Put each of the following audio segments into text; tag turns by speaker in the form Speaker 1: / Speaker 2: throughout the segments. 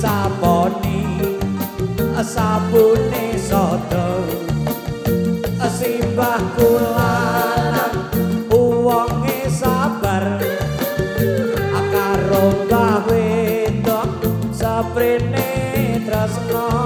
Speaker 1: disaponi sabune sodo simbah kulanan uwonge sabar. Karo mbah wedok saprene tresno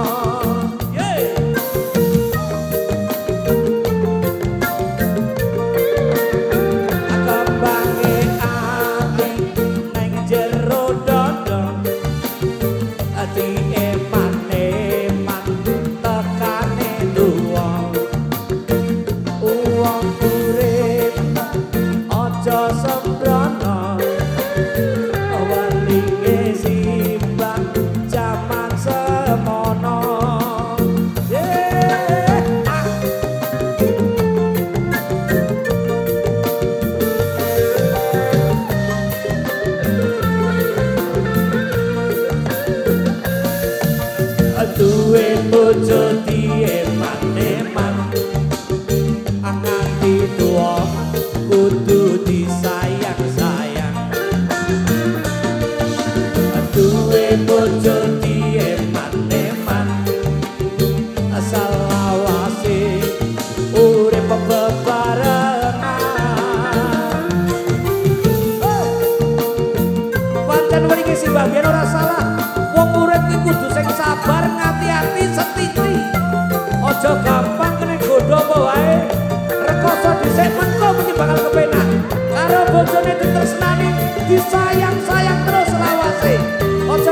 Speaker 1: bojo dieman-eman nganti tuwa kudu disayang-sayang. Duwe bojo dieman-eman asal awase urip bebarengan. Oh. pancen mriki simbah biyen ora salah. Wong urip iki kudu sabar ngati-ati setiti. Aja gampang kene godho apa wae. Rekoso dhisik mengko mesti bakal kepenak. Karo bojone ditresnani disayang-sayang terus lawase. Aja